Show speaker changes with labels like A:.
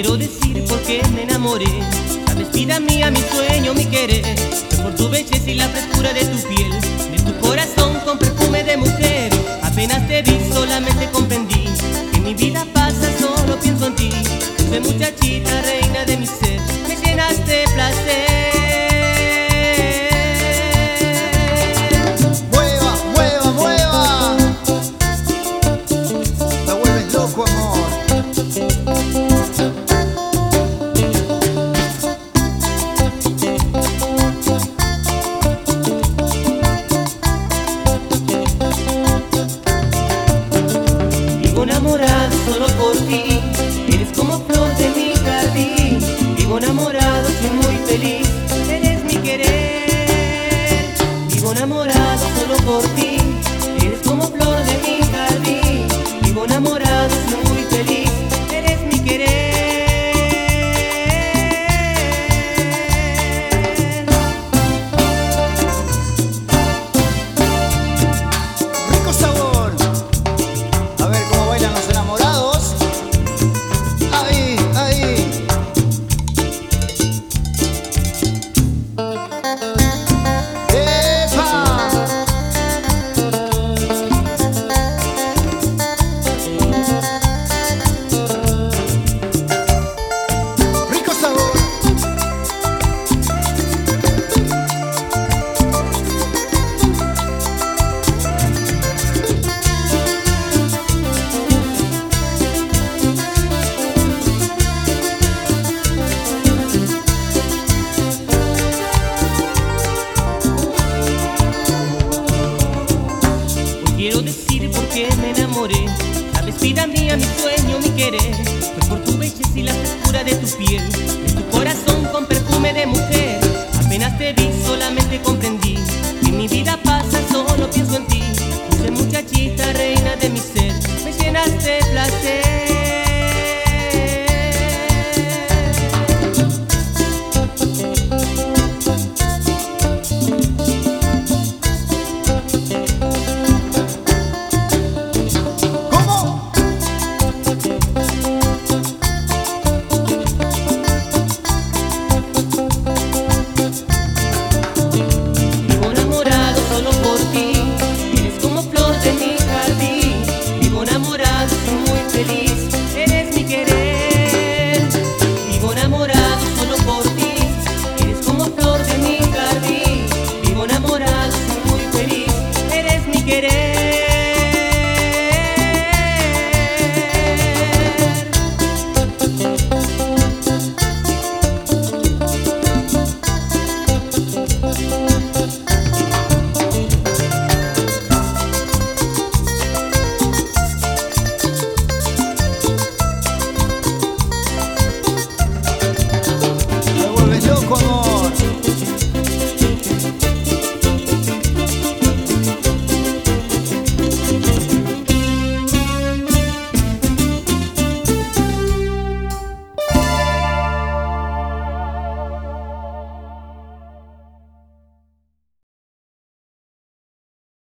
A: decir por qué me enamoré. Sabes, vida mía, mi sueño, mi querer. Fue por tu belleza y la frescura de tu piel, de tu corazón con perfume de mujer. Apenas te vi, solamente comprendí que mi vida pasa, solo pienso en ti. Dulce muchachita, Vivo enamorado, soy muy feliz, de tu piel, de tu corazón con perfume de mujer. Apenas te vi, solamente comprendí city.